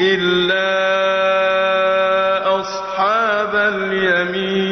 إِلَّا أَصْحَابَ الْيَمِينِ.